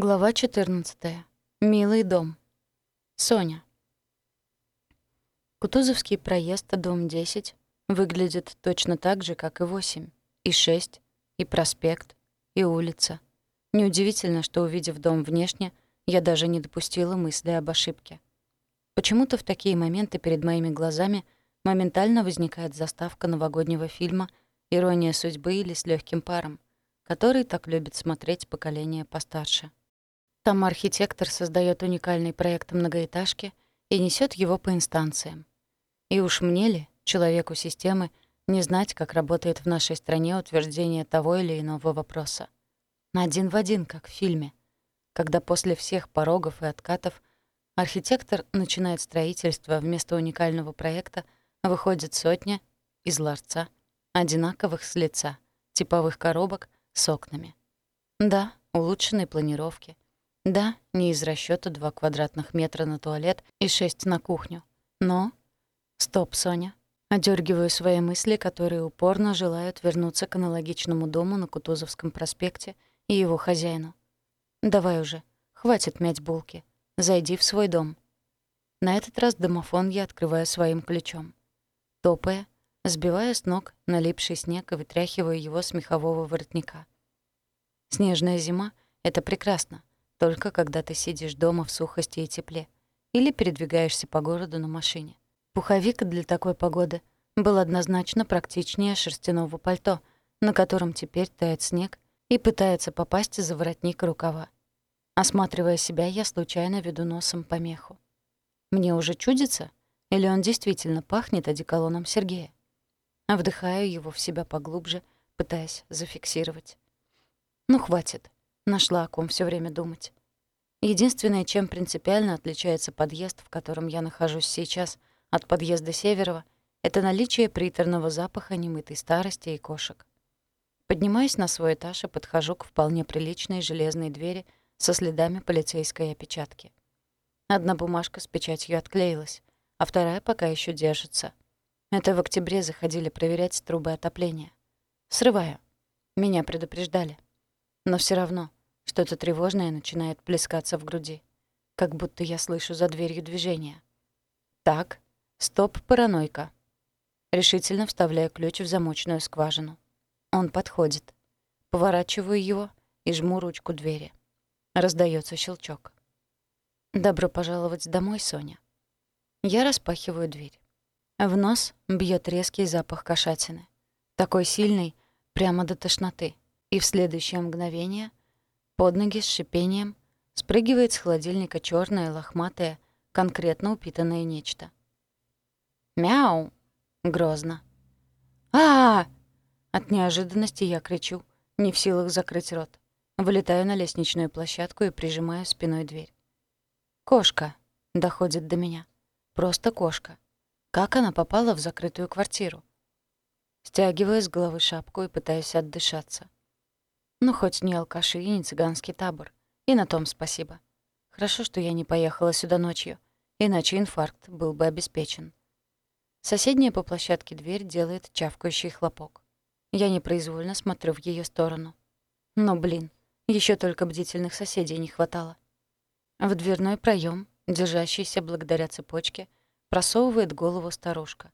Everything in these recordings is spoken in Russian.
Глава 14. Милый дом. Соня. Кутузовский проезд, дом 10, выглядит точно так же, как и 8, и 6, и проспект, и улица. Неудивительно, что, увидев дом внешне, я даже не допустила мысли об ошибке. Почему-то в такие моменты перед моими глазами моментально возникает заставка новогоднего фильма «Ирония судьбы» или «С легким паром», который так любит смотреть поколение постарше. Там архитектор создает уникальный проект многоэтажки и несет его по инстанциям. И уж мне ли, человеку системы, не знать, как работает в нашей стране утверждение того или иного вопроса. Один в один, как в фильме, когда после всех порогов и откатов архитектор начинает строительство вместо уникального проекта, выходит сотня из ларца, одинаковых с лица, типовых коробок с окнами. Да, улучшенной планировки — да, не из расчёта 2 квадратных метра на туалет и 6 на кухню. Но... Стоп, Соня. Одёргиваю свои мысли, которые упорно желают вернуться к аналогичному дому на Кутузовском проспекте и его хозяину. Давай уже, хватит мять булки. Зайди в свой дом. На этот раз домофон я открываю своим ключом. Топая, сбивая с ног налипший снег и вытряхиваю его с мехового воротника. Снежная зима — это прекрасно только когда ты сидишь дома в сухости и тепле или передвигаешься по городу на машине. Пуховик для такой погоды был однозначно практичнее шерстяного пальто, на котором теперь тает снег и пытается попасть за воротник рукава. Осматривая себя, я случайно веду носом по меху. Мне уже чудится? Или он действительно пахнет одеколоном Сергея? Вдыхаю его в себя поглубже, пытаясь зафиксировать. Ну, хватит. Нашла о ком все время думать. Единственное, чем принципиально отличается подъезд, в котором я нахожусь сейчас, от подъезда Северова, это наличие приторного запаха немытой старости и кошек. Поднимаюсь на свой этаж и подхожу к вполне приличной железной двери со следами полицейской опечатки. Одна бумажка с печатью отклеилась, а вторая пока еще держится. Это в октябре заходили проверять трубы отопления. Срываю. Меня предупреждали. Но все равно что-то тревожное начинает плескаться в груди. Как будто я слышу за дверью движение. Так, стоп, паранойка. Решительно вставляю ключ в замочную скважину. Он подходит. Поворачиваю его и жму ручку двери. Раздается щелчок. «Добро пожаловать домой, Соня». Я распахиваю дверь. В нос бьет резкий запах кошатины. Такой сильный, прямо до тошноты. И в следующее мгновение под ноги с шипением спрыгивает с холодильника черное, лохматое, конкретно упитанное нечто. «Мяу!» — грозно. а, -а, -а От неожиданности я кричу, не в силах закрыть рот. Вылетаю на лестничную площадку и прижимаю спиной дверь. «Кошка!» — доходит до меня. «Просто кошка. Как она попала в закрытую квартиру?» Стягиваю с головы шапку и пытаюсь отдышаться. Ну, хоть не алкаши и не цыганский табор. И на том спасибо. Хорошо, что я не поехала сюда ночью, иначе инфаркт был бы обеспечен. Соседняя по площадке дверь делает чавкающий хлопок. Я непроизвольно смотрю в ее сторону. Но, блин, еще только бдительных соседей не хватало. В дверной проем, держащийся благодаря цепочке, просовывает голову старушка.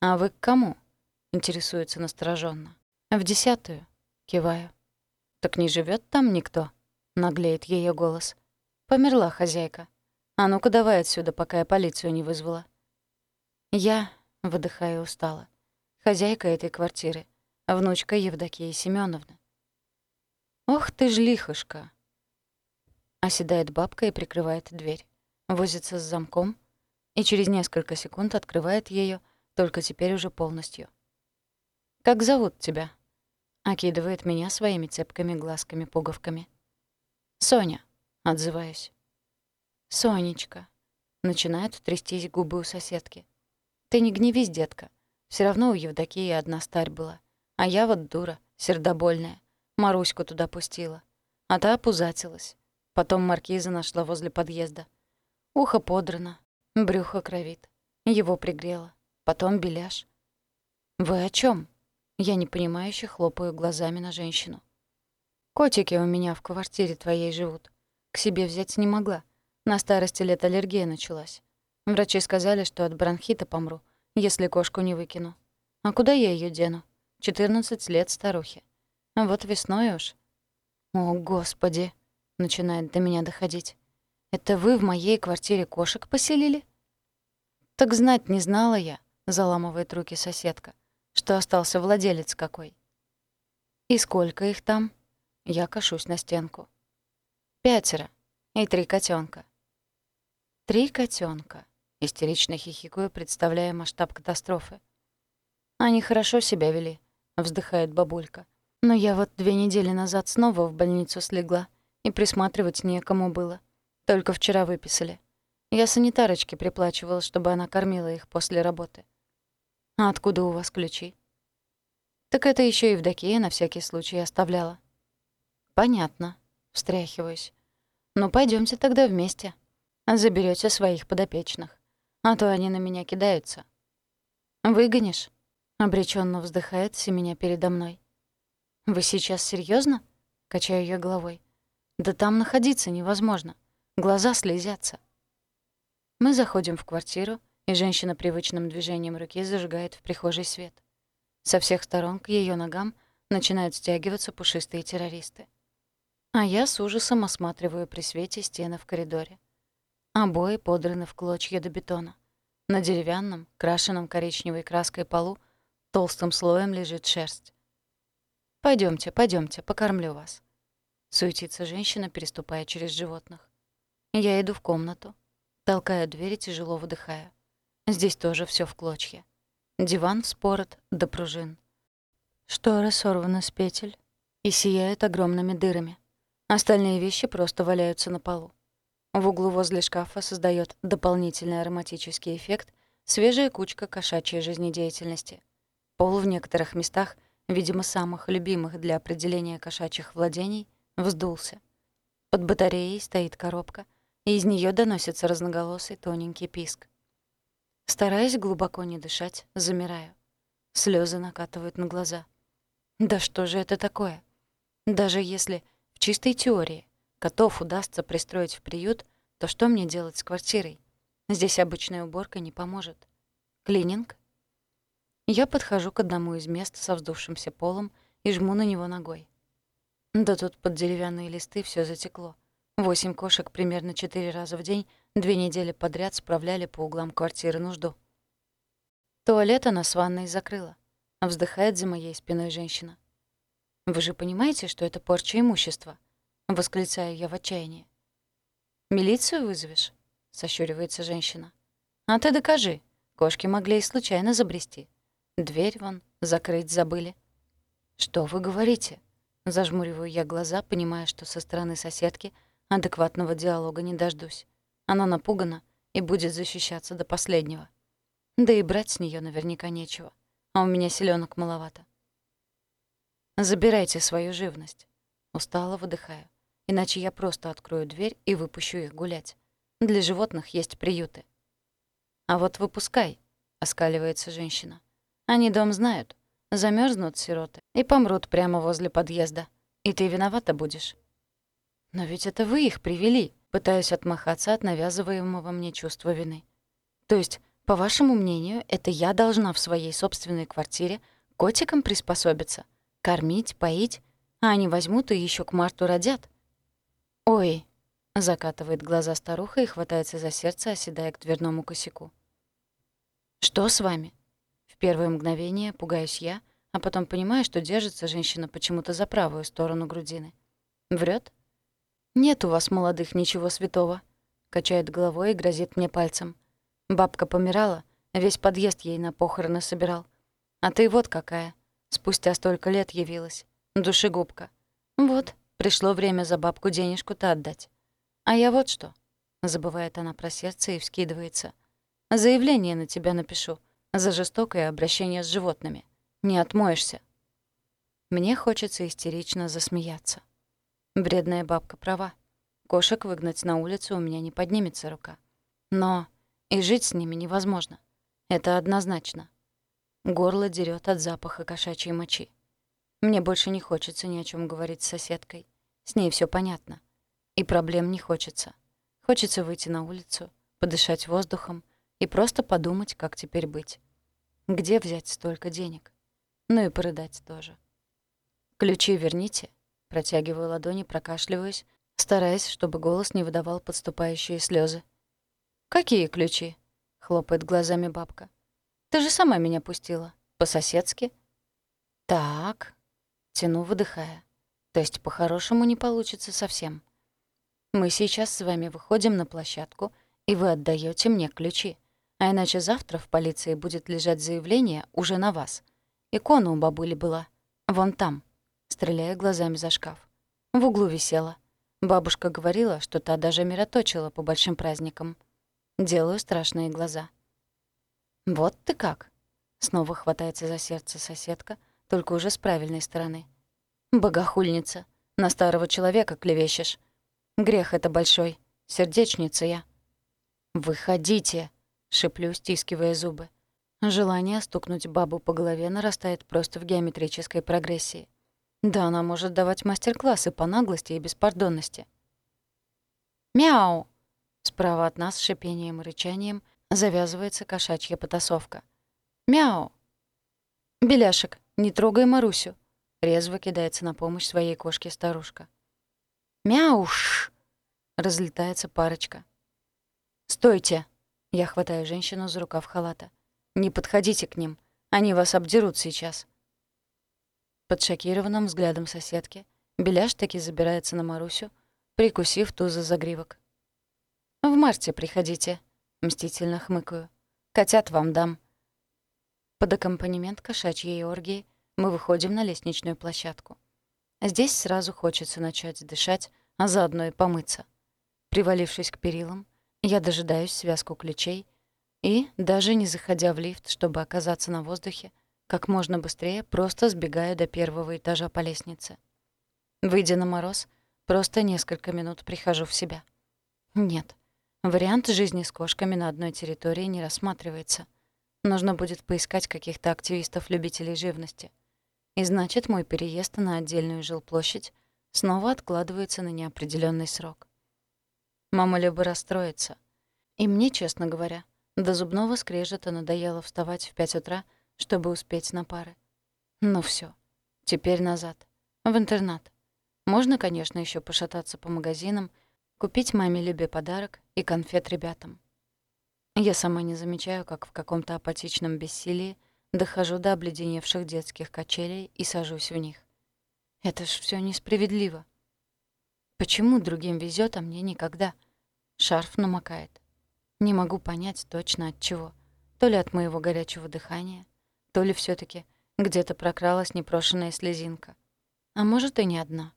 «А вы к кому?» — интересуется настороженно. «В десятую. Киваю. «Так не живет там никто?» — наглеет ее голос. «Померла хозяйка. А ну-ка давай отсюда, пока я полицию не вызвала». Я, выдыхаю устало, хозяйка этой квартиры, внучка Евдокии Семеновны. «Ох ты ж лихушка!» Оседает бабка и прикрывает дверь. Возится с замком и через несколько секунд открывает ее, только теперь уже полностью. «Как зовут тебя?» Окидывает меня своими цепкими глазками-пуговками. «Соня», — отзываюсь. «Сонечка», — начинают трястись губы у соседки. «Ты не гневись, детка. Все равно у Евдокии одна старь была. А я вот дура, сердобольная. Маруську туда пустила. А та опузатилась. Потом маркиза нашла возле подъезда. Ухо подрано, брюхо кровит. Его пригрело. Потом беляш. «Вы о чем? Я непонимающе хлопаю глазами на женщину. Котики у меня в квартире твоей живут. К себе взять не могла. На старости лет аллергия началась. Врачи сказали, что от бронхита помру, если кошку не выкину. А куда я ее дену? 14 лет старухи. А вот весной уж. О, Господи! Начинает до меня доходить. Это вы в моей квартире кошек поселили? Так знать не знала я, заламывает руки соседка, что остался владелец какой. И сколько их там? Я кашусь на стенку. Пятеро. И три котенка. Три котенка. Истерично хихикаю, представляя масштаб катастрофы. Они хорошо себя вели, вздыхает бабулька. Но я вот две недели назад снова в больницу слегла, и присматривать некому было. Только вчера выписали. Я санитарочке приплачивала, чтобы она кормила их после работы. А откуда у вас ключи? Так это еще и Евдокия на всякий случай оставляла. Понятно. Встряхиваюсь. Ну, пойдемте тогда вместе. Заберете своих подопечных. А то они на меня кидаются. Выгонишь? Обреченно вздыхает меня передо мной. Вы сейчас серьезно? Качаю я головой. Да там находиться невозможно. Глаза слезятся. Мы заходим в квартиру, и женщина привычным движением руки зажигает в прихожей свет. Со всех сторон к ее ногам начинают стягиваться пушистые террористы. А я с ужасом осматриваю при свете стены в коридоре. Обои подраны в клочья до бетона. На деревянном, крашенном коричневой краской полу толстым слоем лежит шерсть. Пойдемте, пойдемте, покормлю вас», — суетится женщина, переступая через животных. Я иду в комнату, толкаю дверь и тяжело выдыхаю. Здесь тоже все в клочья. Диван вспорот до пружин. Шторы сорваны с петель и сияют огромными дырами. Остальные вещи просто валяются на полу. В углу возле шкафа создает дополнительный ароматический эффект свежая кучка кошачьей жизнедеятельности. Пол в некоторых местах, видимо, самых любимых для определения кошачьих владений, вздулся. Под батареей стоит коробка, и из нее доносится разноголосый тоненький писк. Стараясь глубоко не дышать, замираю. Слезы накатывают на глаза. Да что же это такое? Даже если в чистой теории котов удастся пристроить в приют, то что мне делать с квартирой? Здесь обычная уборка не поможет. Клининг? Я подхожу к одному из мест со вздувшимся полом и жму на него ногой. Да тут под деревянные листы все затекло. Восемь кошек примерно четыре раза в день две недели подряд справляли по углам квартиры нужду. Туалет она с ванной закрыла. Вздыхает за моей спиной женщина. «Вы же понимаете, что это порча имущества?» Восклицаю я в отчаянии. «Милицию вызовешь?» — сощуривается женщина. «А ты докажи. Кошки могли и случайно забрести. Дверь вон закрыть забыли». «Что вы говорите?» Зажмуриваю я глаза, понимая, что со стороны соседки адекватного диалога не дождусь. Она напугана и будет защищаться до последнего. Да и брать с нее наверняка нечего. А у меня селенок маловато. Забирайте свою живность. Устало выдыхаю иначе я просто открою дверь и выпущу их гулять. Для животных есть приюты. А вот выпускай, оскаливается женщина. Они дом знают. Замерзнут сироты и помрут прямо возле подъезда. И ты виновата будешь. Но ведь это вы их привели, пытаюсь отмахаться от навязываемого мне чувства вины. То есть, по вашему мнению, это я должна в своей собственной квартире котикам приспособиться, кормить, поить, а они возьмут и еще к марту родят. «Ой!» — закатывает глаза старуха и хватается за сердце, оседая к дверному косяку. «Что с вами?» В первое мгновение пугаюсь я, а потом понимаю, что держится женщина почему-то за правую сторону грудины. Врет? «Нет у вас, молодых, ничего святого», — качает головой и грозит мне пальцем. Бабка помирала, весь подъезд ей на похороны собирал. А ты вот какая. Спустя столько лет явилась. Душегубка. Вот, Пришло время за бабку денежку-то отдать. А я вот что. Забывает она про сердце и вскидывается. Заявление на тебя напишу за жестокое обращение с животными. Не отмоешься. Мне хочется истерично засмеяться. Бредная бабка права. Кошек выгнать на улицу у меня не поднимется рука. Но и жить с ними невозможно. Это однозначно. Горло дерет от запаха кошачьей мочи. Мне больше не хочется ни о чем говорить с соседкой. С ней все понятно. И проблем не хочется. Хочется выйти на улицу, подышать воздухом и просто подумать, как теперь быть. Где взять столько денег? Ну и порыдать тоже. «Ключи верните», — протягиваю ладони, прокашливаюсь, стараясь, чтобы голос не выдавал подступающие слезы. «Какие ключи?» — хлопает глазами бабка. «Ты же сама меня пустила. По-соседски». «Так», — тяну, выдыхая. «То есть по-хорошему не получится совсем. Мы сейчас с вами выходим на площадку, и вы отдаете мне ключи. А иначе завтра в полиции будет лежать заявление уже на вас. Икона у бабули была. Вон там. Стреляя глазами за шкаф. В углу висела. Бабушка говорила, что та даже мироточила по большим праздникам. Делаю страшные глаза. «Вот ты как!» Снова хватается за сердце соседка, только уже с правильной стороны. «Богохульница! На старого человека клевещешь!» Грех это большой. Сердечница я. «Выходите!» — шеплю, стискивая зубы. Желание стукнуть бабу по голове нарастает просто в геометрической прогрессии. Да, она может давать мастер-классы по наглости и беспардонности. «Мяу!» Справа от нас с шипением и рычанием завязывается кошачья потасовка. «Мяу!» «Беляшек, не трогай Марусю!» Резво кидается на помощь своей кошке старушка. «Мяуш!» — разлетается парочка. «Стойте!» — я хватаю женщину за рукав халата. «Не подходите к ним, они вас обдерут сейчас». Под шокированным взглядом соседки Беляш таки забирается на Марусю, прикусив ту за загривок. «В марте приходите», — мстительно хмыкаю. «Котят вам дам». Под аккомпанемент кошачьей оргии мы выходим на лестничную площадку. Здесь сразу хочется начать дышать, а заодно и помыться. Привалившись к перилам, я дожидаюсь связку ключей и, даже не заходя в лифт, чтобы оказаться на воздухе, как можно быстрее просто сбегаю до первого этажа по лестнице. Выйдя на мороз, просто несколько минут прихожу в себя. Нет, вариант жизни с кошками на одной территории не рассматривается. Нужно будет поискать каких-то активистов-любителей живности. И значит, мой переезд на отдельную жилплощадь снова откладывается на неопределенный срок. Мама либо расстроится. И мне, честно говоря, до зубного скрежета надоело вставать в пять утра, чтобы успеть на пары. Ну все, теперь назад, в интернат. Можно, конечно, еще пошататься по магазинам, купить маме Любе подарок и конфет ребятам. Я сама не замечаю, как в каком-то апатичном бессилии Дохожу до обледеневших детских качелей и сажусь в них. Это ж все несправедливо. Почему другим везет, а мне никогда? Шарф намокает. Не могу понять точно от чего. То ли от моего горячего дыхания, то ли все таки где-то прокралась непрошенная слезинка. А может, и не одна.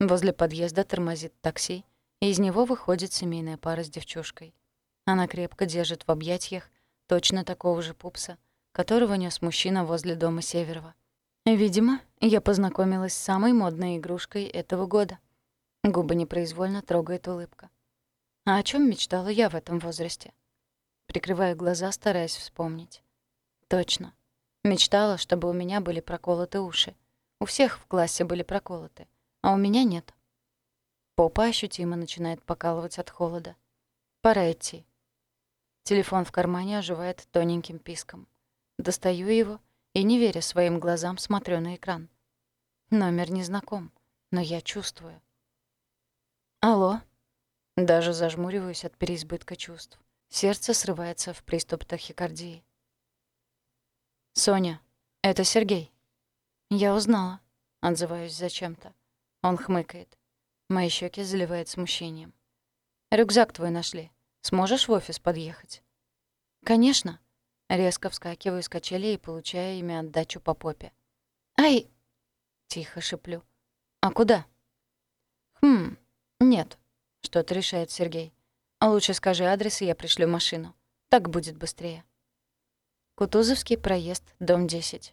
Возле подъезда тормозит такси, и из него выходит семейная пара с девчушкой. Она крепко держит в объятиях точно такого же пупса — которого нес мужчина возле дома Северова. Видимо, я познакомилась с самой модной игрушкой этого года. Губы непроизвольно трогает улыбка. А о чем мечтала я в этом возрасте? Прикрываю глаза, стараясь вспомнить. Точно. Мечтала, чтобы у меня были проколоты уши. У всех в классе были проколоты, а у меня нет. Попа ощутимо начинает покалывать от холода. Пора идти. Телефон в кармане оживает тоненьким писком. Достаю его и, не веря своим глазам, смотрю на экран. Номер не знаком, но я чувствую. «Алло?» Даже зажмуриваюсь от переизбытка чувств. Сердце срывается в приступ тахикардии. «Соня, это Сергей». «Я узнала», — отзываюсь зачем-то. Он хмыкает. Мои щеки заливает смущением. «Рюкзак твой нашли. Сможешь в офис подъехать?» «Конечно», Резко вскакиваю с качелей и получаю ими отдачу по попе. «Ай!» — тихо шиплю. «А куда?» «Хм, нет», — что-то решает Сергей. «Лучше скажи адрес, и я пришлю машину. Так будет быстрее». Кутузовский проезд, дом 10.